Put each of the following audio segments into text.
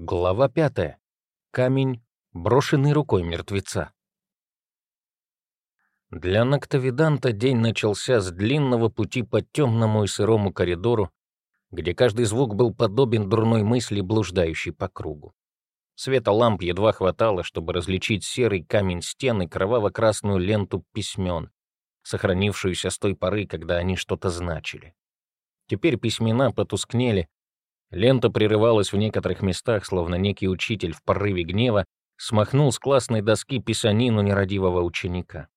Глава пятая. Камень, брошенный рукой мертвеца. Для Ноктовиданта день начался с длинного пути по темному и сырому коридору, где каждый звук был подобен дурной мысли, блуждающей по кругу. Света ламп едва хватало, чтобы различить серый камень стены, кроваво-красную ленту письмен, сохранившуюся с той поры, когда они что-то значили. Теперь письмена потускнели, Лента прерывалась в некоторых местах, словно некий учитель в порыве гнева смахнул с классной доски писанину нерадивого ученика.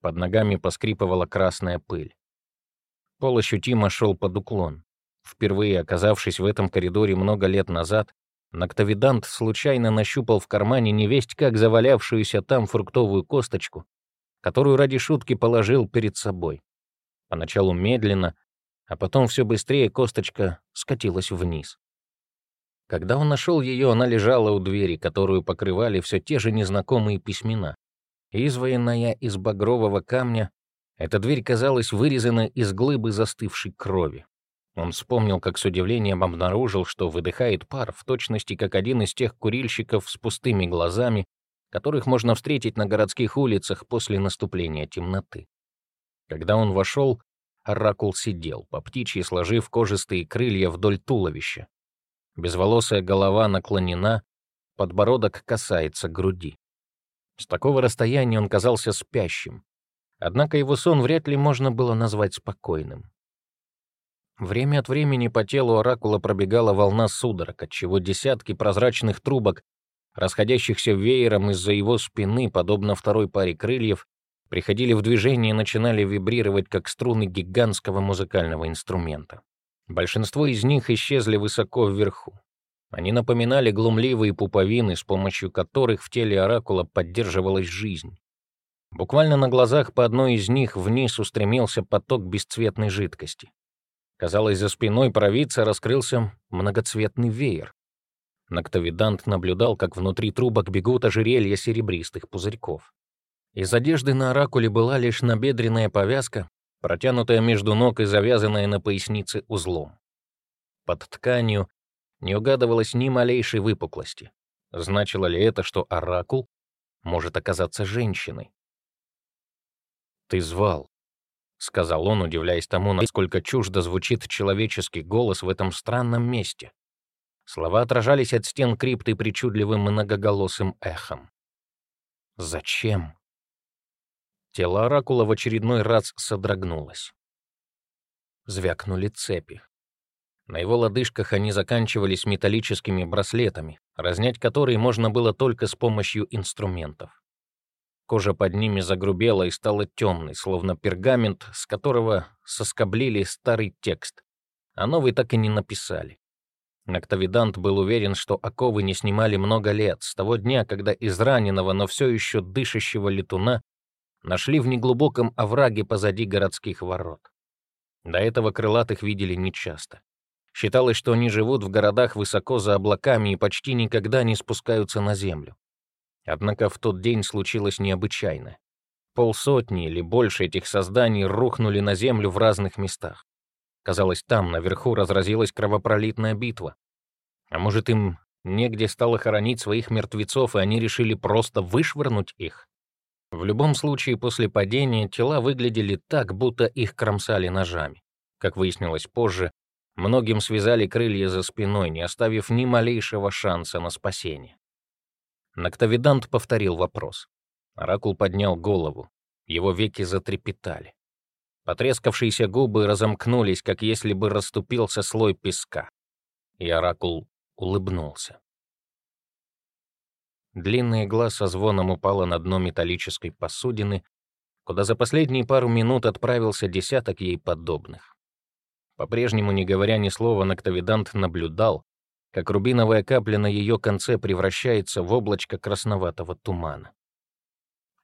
Под ногами поскрипывала красная пыль. Пол ощутимо шел под уклон. Впервые оказавшись в этом коридоре много лет назад, Ноктовидант случайно нащупал в кармане невесть как завалявшуюся там фруктовую косточку, которую ради шутки положил перед собой. Поначалу медленно, а потом все быстрее косточка скатилась вниз. Когда он нашел ее, она лежала у двери, которую покрывали все те же незнакомые письмена. Извоенная из багрового камня, эта дверь казалась вырезана из глыбы застывшей крови. Он вспомнил, как с удивлением обнаружил, что выдыхает пар, в точности как один из тех курильщиков с пустыми глазами, которых можно встретить на городских улицах после наступления темноты. Когда он вошел, Оракул сидел, по птичьи сложив кожистые крылья вдоль туловища. Безволосая голова наклонена, подбородок касается груди. С такого расстояния он казался спящим. Однако его сон вряд ли можно было назвать спокойным. Время от времени по телу оракула пробегала волна судорог, отчего десятки прозрачных трубок, расходящихся веером из-за его спины, подобно второй паре крыльев, приходили в движение и начинали вибрировать, как струны гигантского музыкального инструмента. Большинство из них исчезли высоко вверху. Они напоминали глумливые пуповины, с помощью которых в теле оракула поддерживалась жизнь. Буквально на глазах по одной из них вниз устремился поток бесцветной жидкости. Казалось, за спиной провидца раскрылся многоцветный веер. Ноктовидант наблюдал, как внутри трубок бегут ожерелья серебристых пузырьков. Из одежды на оракуле была лишь набедренная повязка, протянутая между ног и завязанная на пояснице узлом. Под тканью не угадывалось ни малейшей выпуклости. Значило ли это, что оракул может оказаться женщиной? «Ты звал», — сказал он, удивляясь тому, насколько чуждо звучит человеческий голос в этом странном месте. Слова отражались от стен крипты причудливым многоголосым эхом. «Зачем?» Тело оракула в очередной раз содрогнулось. Звякнули цепи. На его лодыжках они заканчивались металлическими браслетами, разнять которые можно было только с помощью инструментов. Кожа под ними загрубела и стала темной, словно пергамент, с которого соскоблили старый текст, а новый так и не написали. Ноктовидант был уверен, что оковы не снимали много лет, с того дня, когда из раненого, но все еще дышащего летуна нашли в неглубоком овраге позади городских ворот. До этого крылатых видели нечасто. Считалось, что они живут в городах высоко за облаками и почти никогда не спускаются на землю. Однако в тот день случилось необычайное. Полсотни или больше этих созданий рухнули на землю в разных местах. Казалось, там, наверху, разразилась кровопролитная битва. А может, им негде стало хоронить своих мертвецов, и они решили просто вышвырнуть их? В любом случае, после падения тела выглядели так, будто их кромсали ножами. Как выяснилось позже, многим связали крылья за спиной, не оставив ни малейшего шанса на спасение. Ноктовидант повторил вопрос. Оракул поднял голову. Его веки затрепетали. Потрескавшиеся губы разомкнулись, как если бы расступился слой песка. И Оракул улыбнулся. Длинная игла со звоном упала на дно металлической посудины, куда за последние пару минут отправился десяток ей подобных. По-прежнему, не говоря ни слова, Ноктовидант наблюдал, как рубиновая капля на ее конце превращается в облачко красноватого тумана.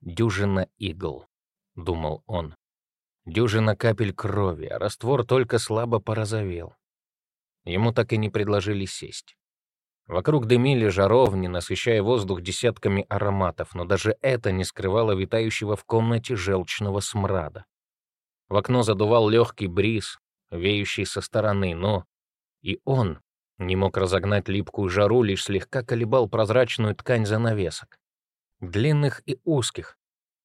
«Дюжина игл», — думал он. «Дюжина капель крови, а раствор только слабо порозовел». Ему так и не предложили сесть. Вокруг дымили жаровни, насыщая воздух десятками ароматов, но даже это не скрывало витающего в комнате желчного смрада. В окно задувал легкий бриз, веющий со стороны, но и он Не мог разогнать липкую жару, лишь слегка колебал прозрачную ткань занавесок. Длинных и узких,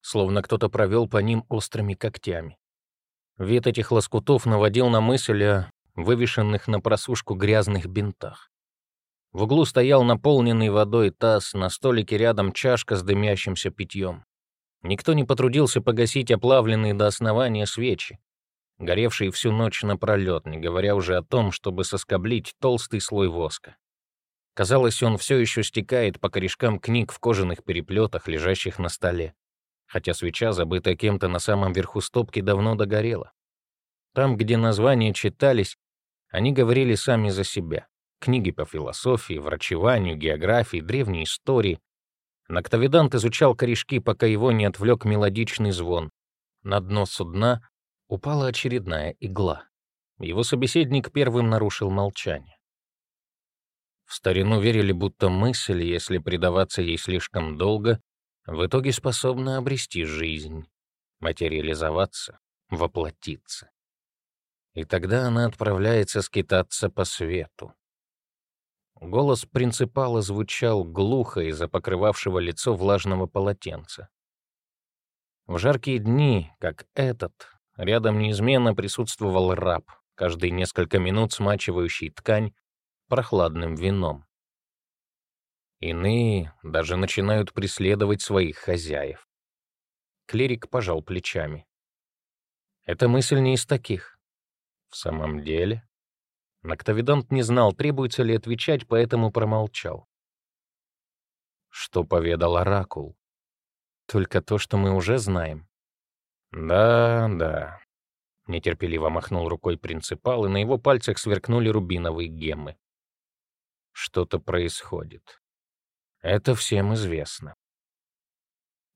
словно кто-то провел по ним острыми когтями. Вид этих лоскутов наводил на мысль о вывешенных на просушку грязных бинтах. В углу стоял наполненный водой таз, на столике рядом чашка с дымящимся питьем. Никто не потрудился погасить оплавленные до основания свечи, горевшие всю ночь напролет, не говоря уже о том, чтобы соскоблить толстый слой воска. Казалось, он все еще стекает по корешкам книг в кожаных переплетах, лежащих на столе, хотя свеча, забытая кем-то на самом верху стопки, давно догорела. Там, где названия читались, они говорили сами за себя. Книги по философии, врачеванию, географии, древней истории. Ноктовидант изучал корешки, пока его не отвлек мелодичный звон. На дно судна упала очередная игла. Его собеседник первым нарушил молчание. В старину верили, будто мысль, если предаваться ей слишком долго, в итоге способна обрести жизнь, материализоваться, воплотиться. И тогда она отправляется скитаться по свету. Голос принципала звучал глухо из-за покрывавшего лицо влажного полотенца. В жаркие дни, как этот, рядом неизменно присутствовал раб, каждые несколько минут смачивающий ткань прохладным вином. Иные даже начинают преследовать своих хозяев. Клирик пожал плечами. Эта мысль не из таких. В самом деле? Ноктовидант не знал, требуется ли отвечать, поэтому промолчал. Что поведал Оракул? Только то, что мы уже знаем. Да, да. Нетерпеливо махнул рукой принципал, и на его пальцах сверкнули рубиновые геммы. Что-то происходит. Это всем известно.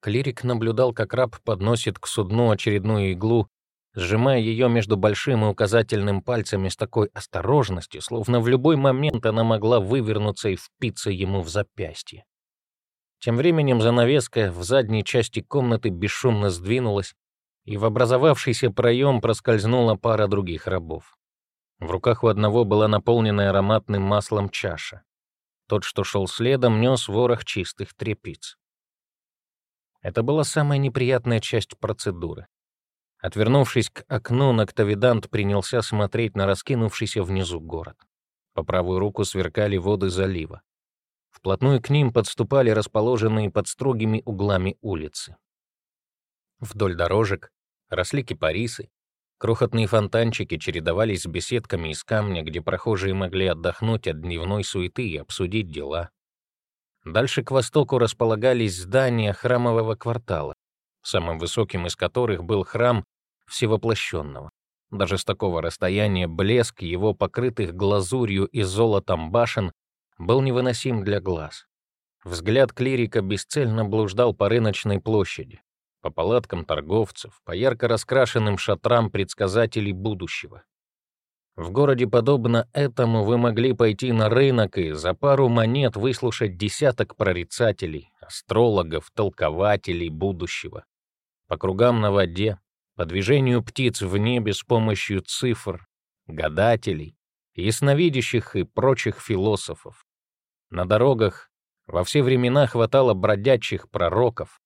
Клирик наблюдал, как раб подносит к судну очередную иглу сжимая ее между большим и указательным пальцами с такой осторожностью, словно в любой момент она могла вывернуться и впиться ему в запястье. Тем временем занавеска в задней части комнаты бесшумно сдвинулась, и в образовавшийся проем проскользнула пара других рабов. В руках у одного была наполненная ароматным маслом чаша. Тот, что шел следом, нес ворох чистых тряпиц. Это была самая неприятная часть процедуры. Отвернувшись к окну, Ноктовидант принялся смотреть на раскинувшийся внизу город. По правую руку сверкали воды залива. Вплотную к ним подступали расположенные под строгими углами улицы. Вдоль дорожек росли кипарисы, крохотные фонтанчики чередовались с беседками из камня, где прохожие могли отдохнуть от дневной суеты и обсудить дела. Дальше к востоку располагались здания храмового квартала, самым высоким из которых был храм всевоплощенного. Даже с такого расстояния блеск его покрытых глазурью и золотом башен был невыносим для глаз. Взгляд клирика бесцельно блуждал по рыночной площади, по палаткам торговцев, по ярко раскрашенным шатрам предсказателей будущего. В городе, подобно этому, вы могли пойти на рынок и за пару монет выслушать десяток прорицателей, астрологов, толкователей будущего. По кругам на воде, по движению птиц в небе с помощью цифр, гадателей, ясновидящих и прочих философов. На дорогах во все времена хватало бродячих пророков,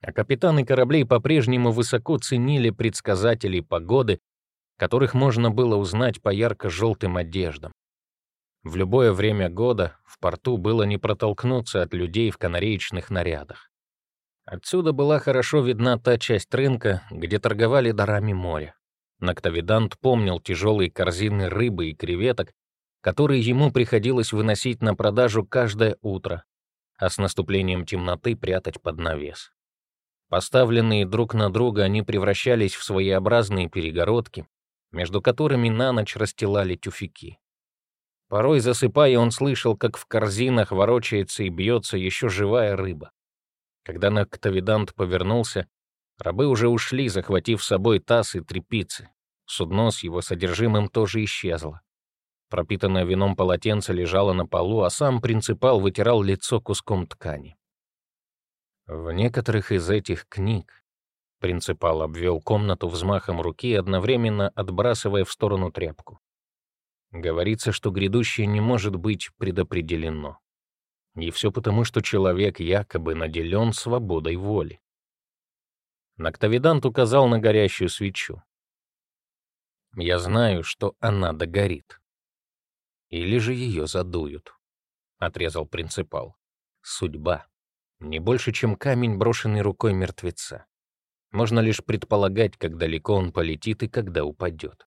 а капитаны кораблей по-прежнему высоко ценили предсказателей погоды, которых можно было узнать по ярко-желтым одеждам. В любое время года в порту было не протолкнуться от людей в канареечных нарядах. Отсюда была хорошо видна та часть рынка, где торговали дарами моря. Ноктовидант помнил тяжелые корзины рыбы и креветок, которые ему приходилось выносить на продажу каждое утро, а с наступлением темноты прятать под навес. Поставленные друг на друга, они превращались в своеобразные перегородки, между которыми на ночь расстилали тюфяки. Порой, засыпая, он слышал, как в корзинах ворочается и бьется еще живая рыба. Когда Ноктовидант повернулся, рабы уже ушли, захватив с собой таз и трепицы. Судно с его содержимым тоже исчезло. Пропитанное вином полотенце лежало на полу, а сам принципал вытирал лицо куском ткани. В некоторых из этих книг принципал обвел комнату взмахом руки, одновременно отбрасывая в сторону тряпку. Говорится, что грядущее не может быть предопределено. И все потому, что человек якобы наделен свободой воли. Ноктовидант указал на горящую свечу. «Я знаю, что она догорит. Или же ее задуют», — отрезал принципал. «Судьба. Не больше, чем камень, брошенный рукой мертвеца. Можно лишь предполагать, как далеко он полетит и когда упадет».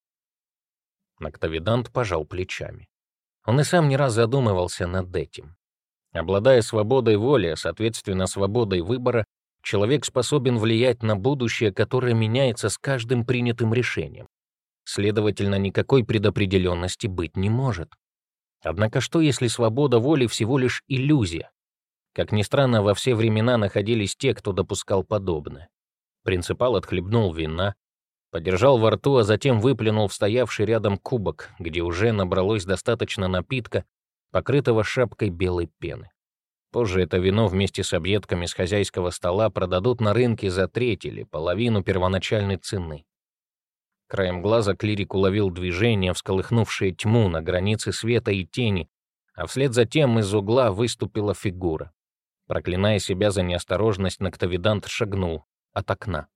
Ноктовидант пожал плечами. Он и сам не раз задумывался над этим. Обладая свободой воли, соответственно свободой выбора, человек способен влиять на будущее, которое меняется с каждым принятым решением. Следовательно, никакой предопределенности быть не может. Однако что, если свобода воли всего лишь иллюзия? Как ни странно, во все времена находились те, кто допускал подобное. Принципал отхлебнул вина, подержал во рту, а затем выплюнул в стоявший рядом кубок, где уже набралось достаточно напитка, покрытого шапкой белой пены. Позже это вино вместе с объедками с хозяйского стола продадут на рынке за треть или половину первоначальной цены. Краем глаза клирик уловил движение, всколыхнувшее тьму на границе света и тени, а вслед за тем из угла выступила фигура. Проклиная себя за неосторожность, Ноктовидант шагнул от окна.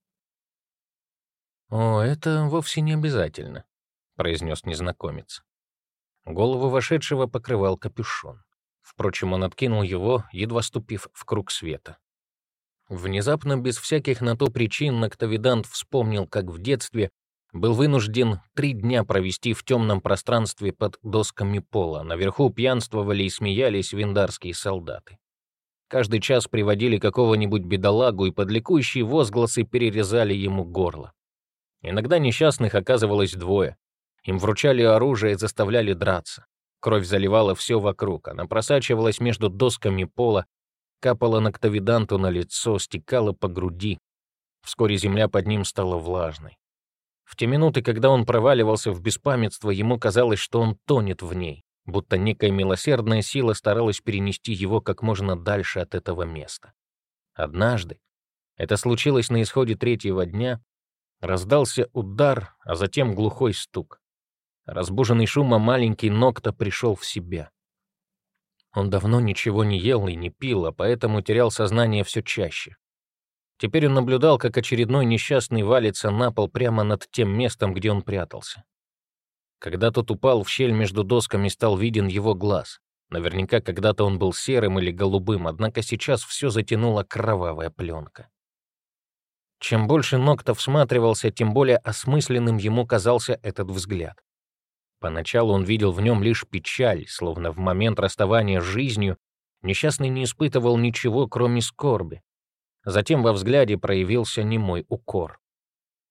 «О, это вовсе не обязательно», — произнес незнакомец. Голову вошедшего покрывал капюшон. Впрочем, он откинул его, едва ступив в круг света. Внезапно, без всяких на то причин, Ноктовидант вспомнил, как в детстве был вынужден три дня провести в темном пространстве под досками пола. Наверху пьянствовали и смеялись виндарские солдаты. Каждый час приводили какого-нибудь бедолагу, и под ликующие возгласы перерезали ему горло. Иногда несчастных оказывалось двое. Им вручали оружие и заставляли драться. Кровь заливала все вокруг, она просачивалась между досками пола, капала ноктовиданту на лицо, стекала по груди. Вскоре земля под ним стала влажной. В те минуты, когда он проваливался в беспамятство, ему казалось, что он тонет в ней, будто некая милосердная сила старалась перенести его как можно дальше от этого места. Однажды, это случилось на исходе третьего дня, раздался удар, а затем глухой стук. Разбуженный шумом маленький Нокта пришел в себя. Он давно ничего не ел и не пил, а поэтому терял сознание все чаще. Теперь он наблюдал, как очередной несчастный валится на пол прямо над тем местом, где он прятался. Когда тот упал в щель между досками, стал виден его глаз. Наверняка когда-то он был серым или голубым, однако сейчас все затянула кровавая пленка. Чем больше Нокта всматривался, тем более осмысленным ему казался этот взгляд. Поначалу он видел в нем лишь печаль, словно в момент расставания с жизнью несчастный не испытывал ничего, кроме скорби. Затем во взгляде проявился немой укор.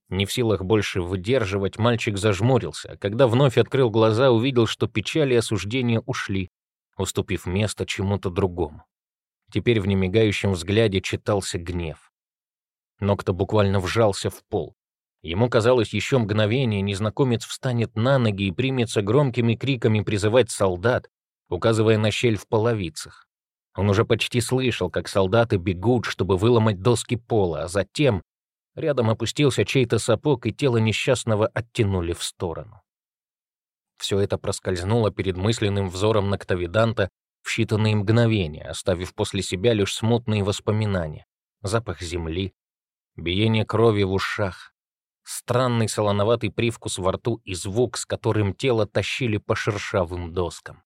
Не в силах больше выдерживать, мальчик зажмурился, а когда вновь открыл глаза, увидел, что печали и осуждения ушли, уступив место чему-то другому. Теперь в немигающем взгляде читался гнев. Нокто буквально вжался в пол. Ему казалось, еще мгновение незнакомец встанет на ноги и примется громкими криками призывать солдат, указывая на щель в половицах. Он уже почти слышал, как солдаты бегут, чтобы выломать доски пола, а затем рядом опустился чей-то сапог, и тело несчастного оттянули в сторону. Все это проскользнуло перед мысленным взором Ноктовиданта в считанные мгновения, оставив после себя лишь смутные воспоминания, запах земли, биение крови в ушах, странный солоноватый привкус во рту и звук, с которым тело тащили по шершавым доскам.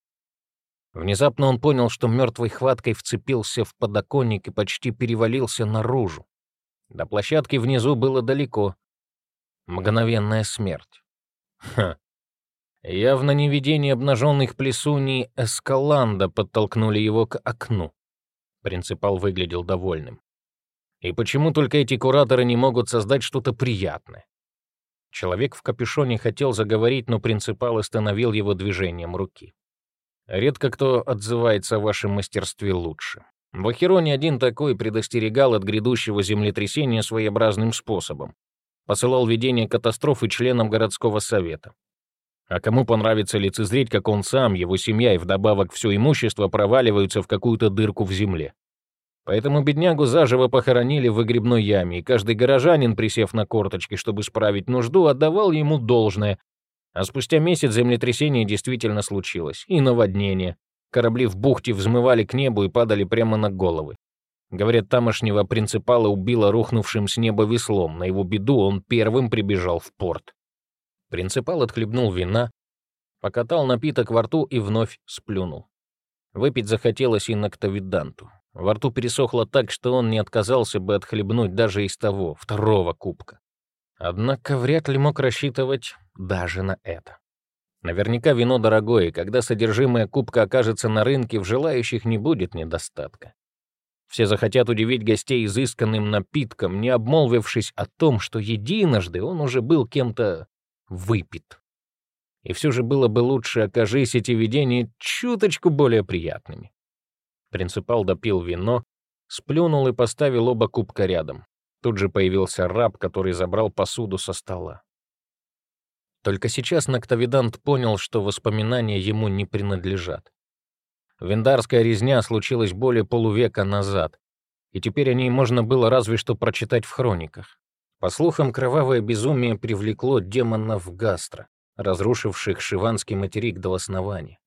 Внезапно он понял, что мертвой хваткой вцепился в подоконник и почти перевалился наружу. До площадки внизу было далеко. Мгновенная смерть. Ха. Явно не видение обнаженных плесуней Эскаланда подтолкнули его к окну. Принципал выглядел довольным. И почему только эти кураторы не могут создать что-то приятное? Человек в капюшоне хотел заговорить, но принципал остановил его движением руки. «Редко кто отзывается о вашем мастерстве лучше. В Ахероне один такой предостерегал от грядущего землетрясения своеобразным способом. Посылал видение катастрофы членам городского совета. А кому понравится лицезреть, как он сам, его семья и вдобавок все имущество проваливаются в какую-то дырку в земле? Поэтому беднягу заживо похоронили в выгребной яме, и каждый горожанин, присев на корточки, чтобы справить нужду, отдавал ему должное, А спустя месяц землетрясение действительно случилось. И наводнение. Корабли в бухте взмывали к небу и падали прямо на головы. Говорят, тамошнего принципала убило рухнувшим с неба веслом. На его беду он первым прибежал в порт. Принципал отхлебнул вина, покатал напиток во рту и вновь сплюнул. Выпить захотелось и Ноктовиданту. Во рту пересохло так, что он не отказался бы отхлебнуть даже из того, второго кубка. Однако вряд ли мог рассчитывать даже на это. Наверняка вино дорогое, и когда содержимое кубка окажется на рынке, в желающих не будет недостатка. Все захотят удивить гостей изысканным напитком, не обмолвившись о том, что единожды он уже был кем-то выпит. И все же было бы лучше, окажись эти видения чуточку более приятными. Принципал допил вино, сплюнул и поставил оба кубка рядом. Тут же появился раб, который забрал посуду со стола. Только сейчас Ноктовидант понял, что воспоминания ему не принадлежат. Вендарская резня случилась более полувека назад, и теперь о ней можно было разве что прочитать в хрониках. По слухам, кровавое безумие привлекло демонов Гастро, разрушивших Шиванский материк до основания.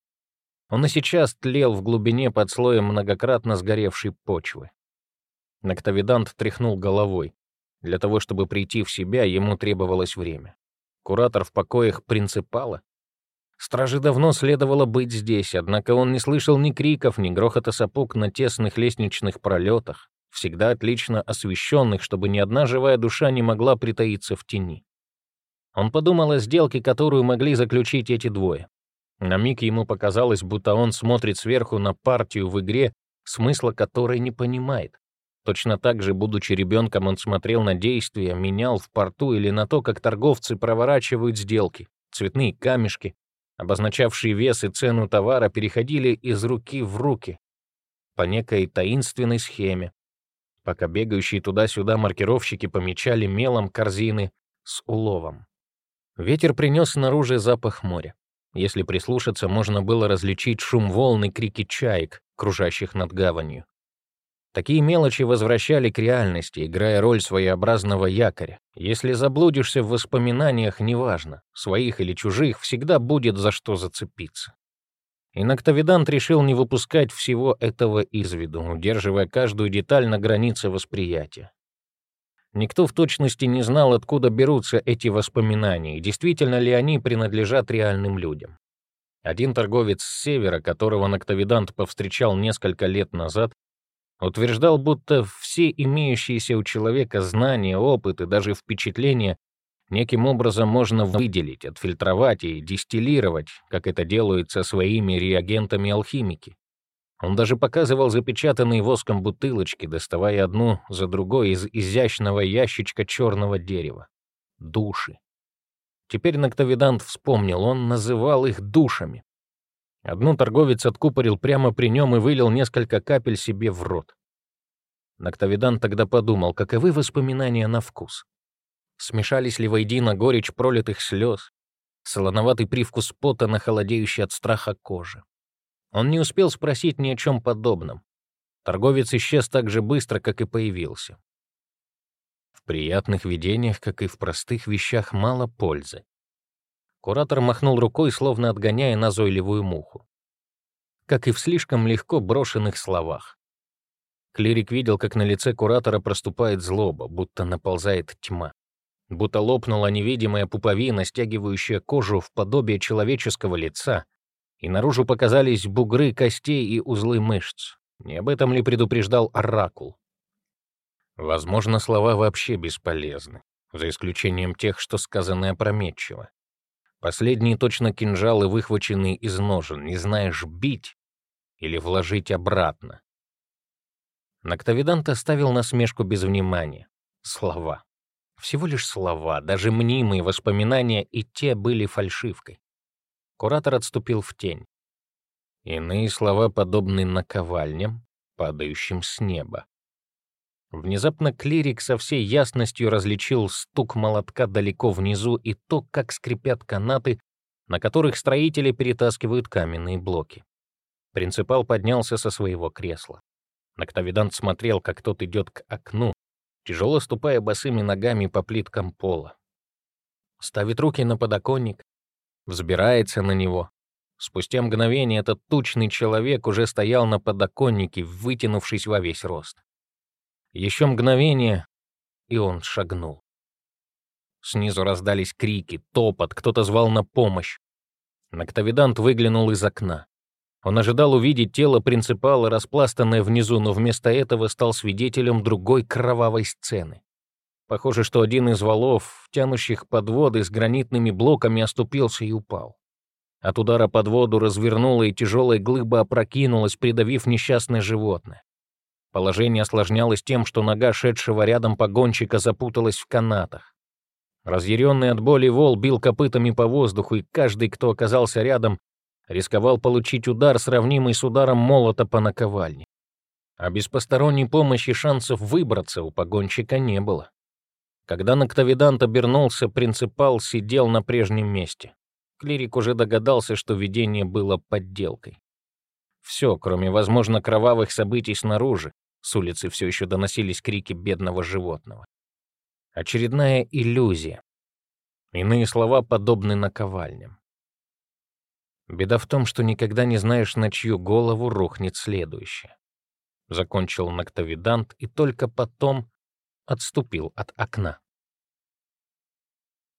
Он и сейчас тлел в глубине под слоем многократно сгоревшей почвы. Ноктовидант тряхнул головой. Для того, чтобы прийти в себя, ему требовалось время. Куратор в покоях принципала? Страже давно следовало быть здесь, однако он не слышал ни криков, ни грохота сапог на тесных лестничных пролетах, всегда отлично освещенных, чтобы ни одна живая душа не могла притаиться в тени. Он подумал о сделке, которую могли заключить эти двое. На миг ему показалось, будто он смотрит сверху на партию в игре, смысла которой не понимает. Точно так же, будучи ребенком, он смотрел на действия, менял в порту или на то, как торговцы проворачивают сделки, цветные камешки, обозначавшие вес и цену товара, переходили из руки в руки по некой таинственной схеме, пока бегающие туда-сюда маркировщики помечали мелом корзины с уловом. Ветер принес снаружи запах моря. Если прислушаться, можно было различить шум волн и крики чаек, кружащих над гаванью. Такие мелочи возвращали к реальности, играя роль своеобразного якоря. Если заблудишься в воспоминаниях, неважно, своих или чужих, всегда будет за что зацепиться. И Ноктовидант решил не выпускать всего этого из виду, удерживая каждую деталь на границе восприятия. Никто в точности не знал, откуда берутся эти воспоминания, и действительно ли они принадлежат реальным людям. Один торговец с севера, которого Ноктовидант повстречал несколько лет назад, утверждал, будто все имеющиеся у человека знания, опыт и даже впечатления неким образом можно выделить, отфильтровать и дистиллировать, как это делают со своими реагентами алхимики. Он даже показывал запечатанные воском бутылочки, доставая одну за другой из изящного ящичка черного дерева. Души. Теперь Ноктовидант вспомнил, он называл их душами. Одну торговец откупорил прямо при нем и вылил несколько капель себе в рот. Ноктовидан тогда подумал, каковы воспоминания на вкус. Смешались ли воедино горечь пролитых слез, солоноватый привкус пота на холодеющей от страха коже. Он не успел спросить ни о чем подобном. Торговец исчез так же быстро, как и появился. В приятных видениях, как и в простых вещах, мало пользы. Куратор махнул рукой, словно отгоняя назойливую муху. Как и в слишком легко брошенных словах. Клирик видел, как на лице куратора проступает злоба, будто наползает тьма. Будто лопнула невидимая пуповина, стягивающая кожу в подобие человеческого лица, и наружу показались бугры костей и узлы мышц. Не об этом ли предупреждал Оракул? Возможно, слова вообще бесполезны, за исключением тех, что сказаны опрометчиво. Последние точно кинжалы, выхваченные из ножен. Не знаешь, бить или вложить обратно. Ноктовидант оставил насмешку без внимания. Слова. Всего лишь слова, даже мнимые воспоминания, и те были фальшивкой. Куратор отступил в тень. Иные слова подобны наковальням, падающим с неба. Внезапно клирик со всей ясностью различил стук молотка далеко внизу и то, как скрипят канаты, на которых строители перетаскивают каменные блоки. Принципал поднялся со своего кресла. Ноктовидант смотрел, как тот идет к окну, тяжело ступая босыми ногами по плиткам пола. Ставит руки на подоконник, взбирается на него. Спустя мгновение этот тучный человек уже стоял на подоконнике, вытянувшись во весь рост. Еще мгновение, и он шагнул. Снизу раздались крики, топот, кто-то звал на помощь. Ноктовидант выглянул из окна. Он ожидал увидеть тело принципала, распластанное внизу, но вместо этого стал свидетелем другой кровавой сцены. Похоже, что один из валов, тянущих подводы с гранитными блоками, оступился и упал. От удара под воду развернула и тяжелая глыба опрокинулась, придавив несчастное животное. Положение осложнялось тем, что нога шедшего рядом погонщика запуталась в канатах. Разъяренный от боли вол бил копытами по воздуху, и каждый, кто оказался рядом, рисковал получить удар, сравнимый с ударом молота по наковальне. А без посторонней помощи шансов выбраться у погонщика не было. Когда Ноктовидант обернулся, принципал сидел на прежнем месте. Клирик уже догадался, что видение было подделкой. Все, кроме, возможно, кровавых событий снаружи, с улицы все еще доносились крики бедного животного. Очередная иллюзия. Иные слова подобны наковальням. Беда в том, что никогда не знаешь, на чью голову рухнет следующее. Закончил Ноктовидант и только потом отступил от окна.